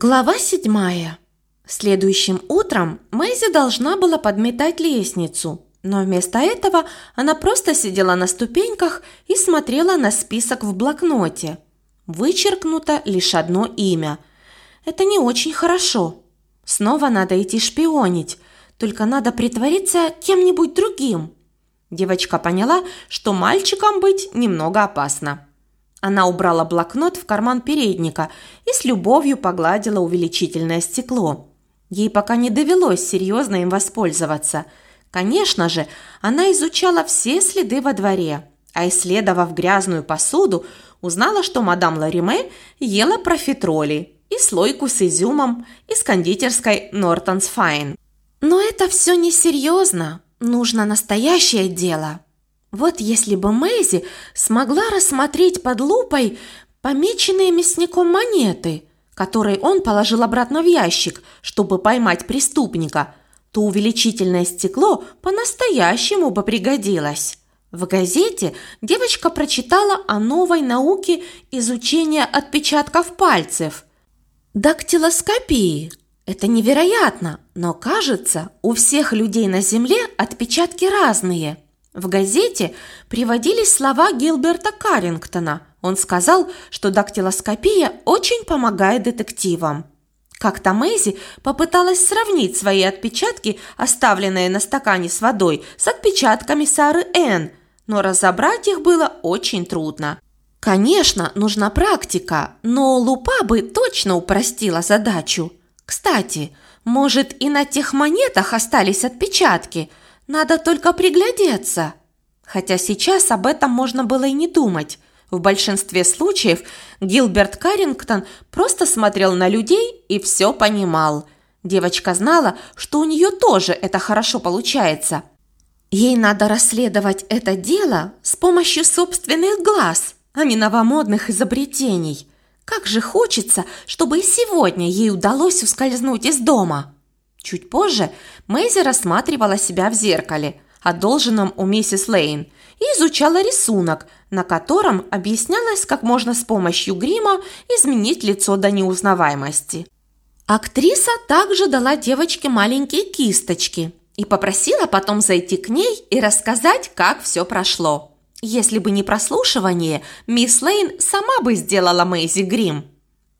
Глава седьмая. Следующим утром Мэйзи должна была подметать лестницу, но вместо этого она просто сидела на ступеньках и смотрела на список в блокноте. Вычеркнуто лишь одно имя. Это не очень хорошо. Снова надо идти шпионить, только надо притвориться кем-нибудь другим. Девочка поняла, что мальчикам быть немного опасно. Она убрала блокнот в карман передника и с любовью погладила увеличительное стекло. Ей пока не довелось серьезно им воспользоваться. Конечно же, она изучала все следы во дворе, а исследовав грязную посуду, узнала, что мадам Лариме ела профитроли и слойку с изюмом из кондитерской Нортонс Файн. Но это все несерьезно. Нужно настоящее дело. Вот если бы Мэйзи смогла рассмотреть под лупой помеченные мясником монеты, которые он положил обратно в ящик, чтобы поймать преступника, то увеличительное стекло по-настоящему бы пригодилось. В газете девочка прочитала о новой науке изучения отпечатков пальцев – дактилоскопии. Это невероятно, но кажется, у всех людей на Земле отпечатки разные – в газете приводились слова Гилберта Каррингтона. Он сказал, что дактилоскопия очень помогает детективам. Как-то Мэйзи попыталась сравнить свои отпечатки, оставленные на стакане с водой, с отпечатками Сары Энн, но разобрать их было очень трудно. Конечно, нужна практика, но лупа бы точно упростила задачу. Кстати, может и на тех монетах остались отпечатки – надо только приглядеться. Хотя сейчас об этом можно было и не думать. В большинстве случаев Гилберт Каррингтон просто смотрел на людей и все понимал. Девочка знала, что у нее тоже это хорошо получается. Ей надо расследовать это дело с помощью собственных глаз, а не новомодных изобретений. Как же хочется, чтобы и сегодня ей удалось ускользнуть из дома. Чуть позже Мэйзи рассматривала себя в зеркале, одолженном у миссис Лейн, и изучала рисунок, на котором объяснялось, как можно с помощью грима изменить лицо до неузнаваемости. Актриса также дала девочке маленькие кисточки и попросила потом зайти к ней и рассказать, как все прошло. Если бы не прослушивание, мисс Лейн сама бы сделала Мэйзи грим.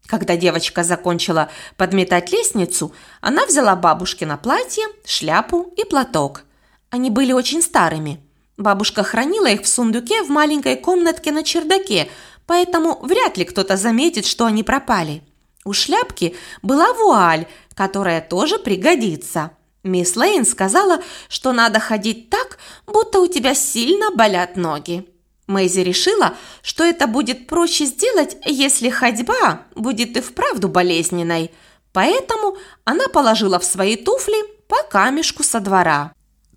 Когда девочка закончила подметать лестницу, она взяла бабушкино платье, шляпу и платок. Они были очень старыми. Бабушка хранила их в сундуке в маленькой комнатке на чердаке, поэтому вряд ли кто-то заметит, что они пропали. У шляпки была вуаль, которая тоже пригодится. Мисс Лейн сказала, что надо ходить так, будто у тебя сильно болят ноги. Мэйзи решила, что это будет проще сделать, если ходьба будет и вправду болезненной. Поэтому она положила в свои туфли по камешку со двора.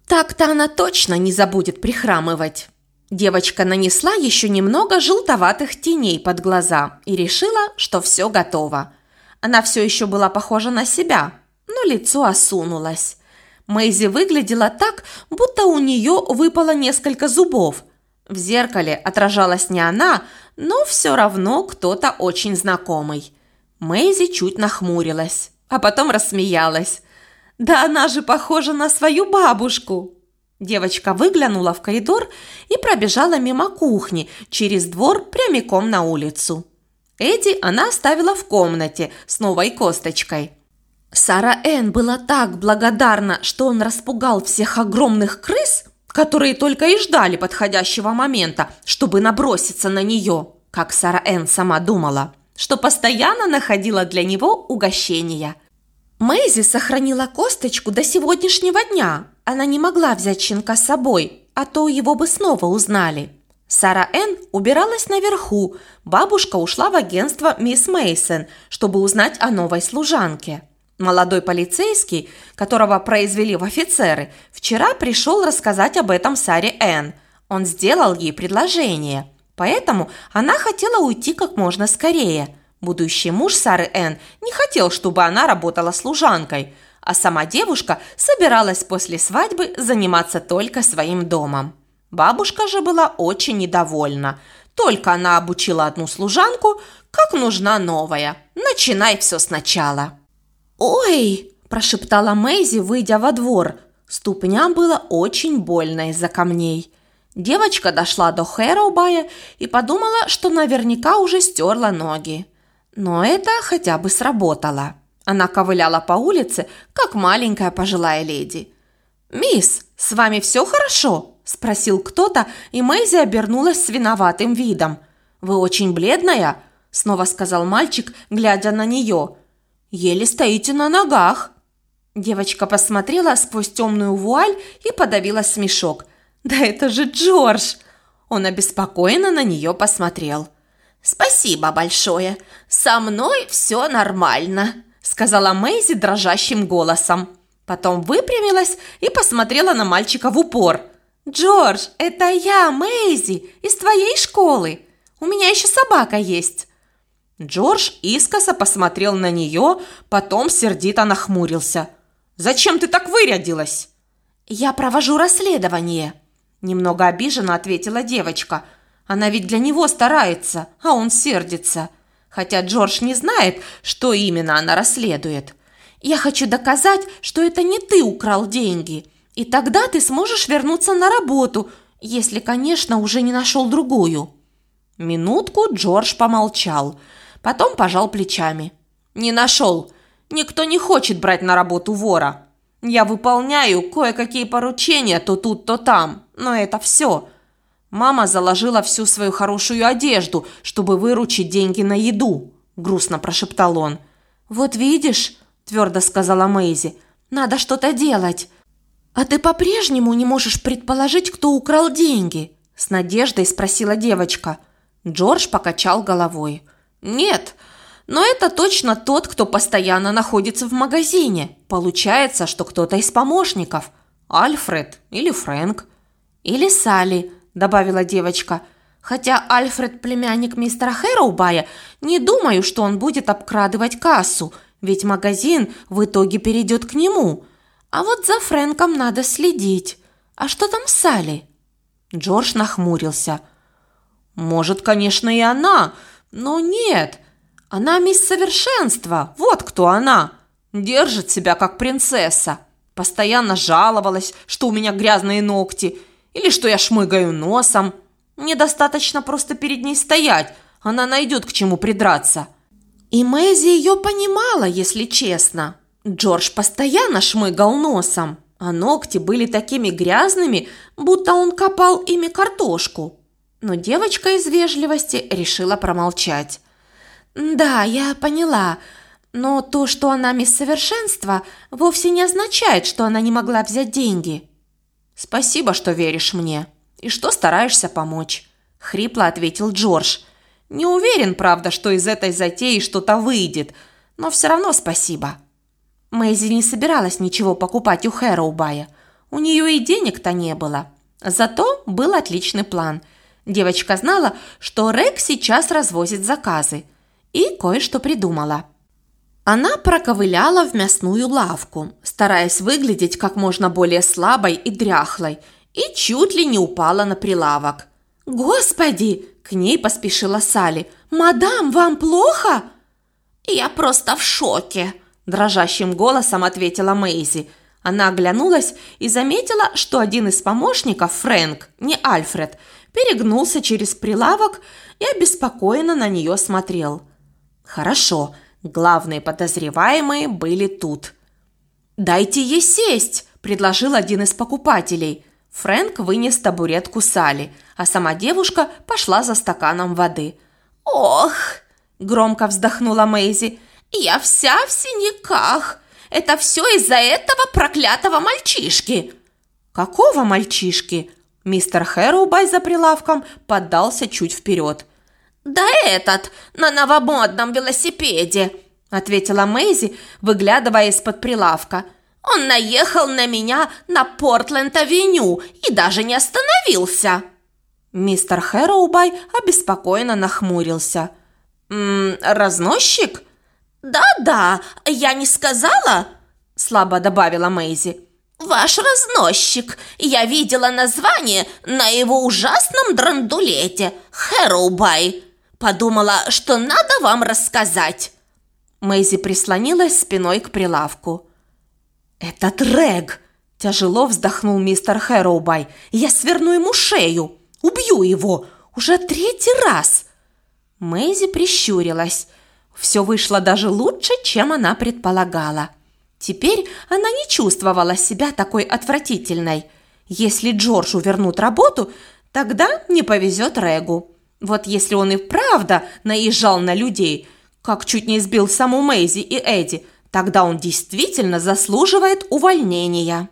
Так-то она точно не забудет прихрамывать. Девочка нанесла еще немного желтоватых теней под глаза и решила, что все готово. Она все еще была похожа на себя, но лицо осунулось. Мэйзи выглядела так, будто у нее выпало несколько зубов – в зеркале отражалась не она, но все равно кто-то очень знакомый. Мэйзи чуть нахмурилась, а потом рассмеялась. «Да она же похожа на свою бабушку!» Девочка выглянула в коридор и пробежала мимо кухни, через двор прямиком на улицу. Эдди она оставила в комнате с новой косточкой. Сара Энн была так благодарна, что он распугал всех огромных крыс, которые только и ждали подходящего момента, чтобы наброситься на нее, как Сара Энн сама думала, что постоянно находила для него угощения. Мэйзи сохранила косточку до сегодняшнего дня. Она не могла взять щенка с собой, а то его бы снова узнали. Сара Энн убиралась наверху, бабушка ушла в агентство мисс Мейсон, чтобы узнать о новой служанке. Молодой полицейский, которого произвели в офицеры, вчера пришел рассказать об этом Саре Энн. Он сделал ей предложение, поэтому она хотела уйти как можно скорее. Будущий муж Сары Энн не хотел, чтобы она работала служанкой, а сама девушка собиралась после свадьбы заниматься только своим домом. Бабушка же была очень недовольна. Только она обучила одну служанку, как нужна новая. Начинай все сначала». «Ой!» – прошептала Мэйзи, выйдя во двор. Ступня было очень больно из-за камней. Девочка дошла до Хэроубая и подумала, что наверняка уже стерла ноги. Но это хотя бы сработало. Она ковыляла по улице, как маленькая пожилая леди. «Мисс, с вами все хорошо?» – спросил кто-то, и Мэйзи обернулась с виноватым видом. «Вы очень бледная?» – снова сказал мальчик, глядя на нее – Еле стоите на ногах!» Девочка посмотрела сквозь темную вуаль и подавила смешок. «Да это же Джордж!» Он обеспокоенно на нее посмотрел. «Спасибо большое. Со мной все нормально», – сказала Мэйзи дрожащим голосом. Потом выпрямилась и посмотрела на мальчика в упор. «Джордж, это я, Мэйзи, из твоей школы. У меня еще собака есть». Джордж искоса посмотрел на нее, потом сердито нахмурился. «Зачем ты так вырядилась?» «Я провожу расследование», – немного обиженно ответила девочка. «Она ведь для него старается, а он сердится. Хотя Джордж не знает, что именно она расследует. Я хочу доказать, что это не ты украл деньги, и тогда ты сможешь вернуться на работу, если, конечно, уже не нашел другую». Минутку Джордж помолчал – Потом пожал плечами. «Не нашел. Никто не хочет брать на работу вора. Я выполняю кое-какие поручения то тут, то там, но это все. Мама заложила всю свою хорошую одежду, чтобы выручить деньги на еду», – грустно прошептал он. «Вот видишь», – твердо сказала Мэйзи, – «надо что-то делать». «А ты по-прежнему не можешь предположить, кто украл деньги?» – с надеждой спросила девочка. Джордж покачал головой. Нет, но это точно тот, кто постоянно находится в магазине. Получается, что кто-то из помощников. Альфред или Фрэнк. Или Салли, добавила девочка. Хотя Альфред племянник мистера Хэроубая, не думаю, что он будет обкрадывать кассу, ведь магазин в итоге перейдет к нему. А вот за Фрэнком надо следить. А что там с Салли? Джордж нахмурился. Может, конечно, и она, но нет, она мисс совершенства, вот кто она. Держит себя как принцесса. Постоянно жаловалась, что у меня грязные ногти или что я шмыгаю носом. Недостаточно просто перед ней стоять, она найдет к чему придраться. И Мэйзи ее понимала, если честно. Джордж постоянно шмыгал носом, а ногти были такими грязными, будто он копал ими картошку но девочка из вежливости решила промолчать. «Да, я поняла, но то, что она мисс совершенства, вовсе не означает, что она не могла взять деньги». «Спасибо, что веришь мне и что стараешься помочь», – хрипло ответил Джордж. «Не уверен, правда, что из этой затеи что-то выйдет, но все равно спасибо». Мэйзи не собиралась ничего покупать у Хэроубая. У нее и денег-то не было. Зато был отличный план – Девочка знала, что Рек сейчас развозит заказы, и кое-что придумала. Она проковыляла в мясную лавку, стараясь выглядеть как можно более слабой и дряхлой, и чуть ли не упала на прилавок. «Господи!» – к ней поспешила Салли. «Мадам, вам плохо?» «Я просто в шоке!» – дрожащим голосом ответила Мэйзи. Она оглянулась и заметила, что один из помощников, Фрэнк, не Альфред – перегнулся через прилавок и обеспокоенно на нее смотрел. «Хорошо, главные подозреваемые были тут». «Дайте ей сесть!» – предложил один из покупателей. Фрэнк вынес табуретку Сали, а сама девушка пошла за стаканом воды. «Ох!» – громко вздохнула Мэйзи. «Я вся в синяках! Это все из-за этого проклятого мальчишки!» «Какого мальчишки?» Мистер Хэрроубай за прилавком поддался чуть вперед. «Да этот, на новомодном велосипеде!» ответила Мэйзи, выглядывая из-под прилавка. «Он наехал на меня на Портленд-авеню и даже не остановился!» Мистер Хэрроубай обеспокоенно нахмурился. «М -м, «Разносчик?» «Да-да, я не сказала?» слабо добавила Мэйзи. «Ваш разносчик. Я видела название на его ужасном драндулете. Хэроубай. подумала, что надо вам рассказать». Мэйзи прислонилась спиной к прилавку. «Этот Рэг!» – тяжело вздохнул мистер Хэроубай. «Я сверну ему шею! Убью его! Уже третий раз!» Мэйзи прищурилась. Все вышло даже лучше, чем она предполагала. Теперь она не чувствовала себя такой отвратительной. Если Джорджу вернут работу, тогда не повезет Регу. Вот если он и правда наезжал на людей, как чуть не избил саму Мэйзи и Эдди, тогда он действительно заслуживает увольнения.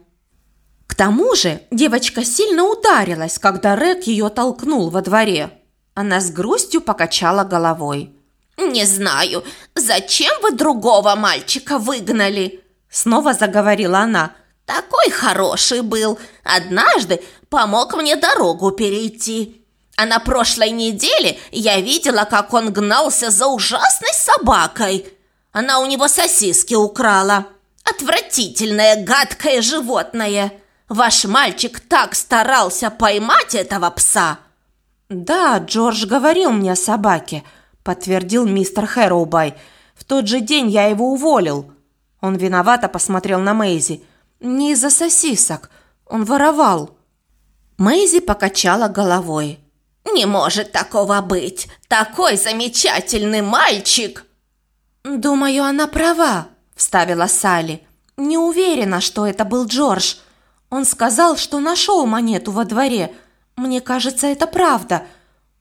К тому же девочка сильно ударилась, когда Рэг ее толкнул во дворе. Она с грустью покачала головой. «Не знаю, зачем вы другого мальчика выгнали?» Снова заговорила она. «Такой хороший был. Однажды помог мне дорогу перейти. А на прошлой неделе я видела, как он гнался за ужасной собакой. Она у него сосиски украла. Отвратительное, гадкое животное. Ваш мальчик так старался поймать этого пса». «Да, Джордж говорил мне о собаке», – подтвердил мистер Хэроубай. «В тот же день я его уволил». Он виновато посмотрел на Мэйзи. «Не из-за сосисок. Он воровал». Мэйзи покачала головой. «Не может такого быть! Такой замечательный мальчик!» «Думаю, она права», – вставила Салли. «Не уверена, что это был Джордж. Он сказал, что нашел монету во дворе. Мне кажется, это правда.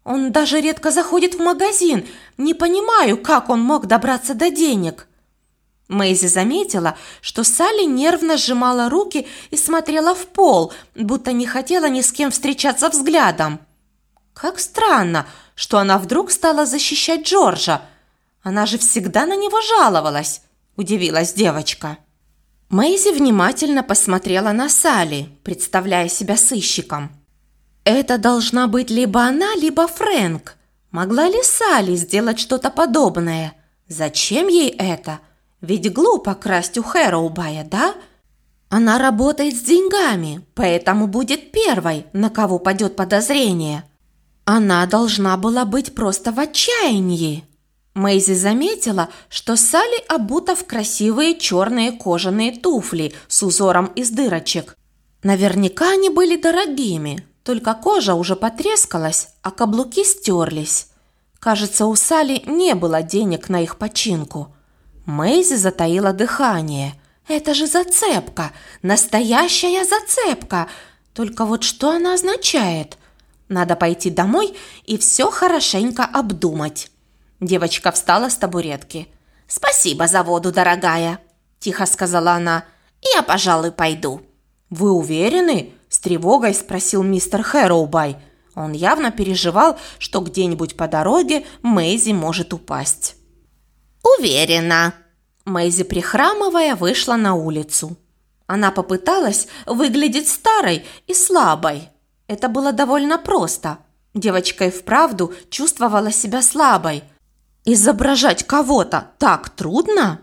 Он даже редко заходит в магазин. Не понимаю, как он мог добраться до денег». Мэйзи заметила, что Салли нервно сжимала руки и смотрела в пол, будто не хотела ни с кем встречаться взглядом. Как странно, что она вдруг стала защищать Джорджа. Она же всегда на него жаловалась, удивилась девочка. Мэйзи внимательно посмотрела на Салли, представляя себя сыщиком. Это должна быть либо она, либо Фрэнк. Могла ли Салли сделать что-то подобное? Зачем ей это? Ведь глупо красть у Хэроубая, да? Она работает с деньгами, поэтому будет первой, на кого падет подозрение. Она должна была быть просто в отчаянии. Мэйзи заметила, что Салли обута в красивые черные кожаные туфли с узором из дырочек. Наверняка они были дорогими, только кожа уже потрескалась, а каблуки стерлись. Кажется, у Салли не было денег на их починку. Мэйзи затаила дыхание. «Это же зацепка! Настоящая зацепка! Только вот что она означает? Надо пойти домой и все хорошенько обдумать». Девочка встала с табуретки. «Спасибо за воду, дорогая», – тихо сказала она. «Я, пожалуй, пойду». «Вы уверены?» – с тревогой спросил мистер Хэроубай. Он явно переживал, что где-нибудь по дороге Мэйзи может упасть. «Уверена». Мэйзи, прихрамывая, вышла на улицу. Она попыталась выглядеть старой и слабой. Это было довольно просто. Девочка и вправду чувствовала себя слабой. Изображать кого-то так трудно?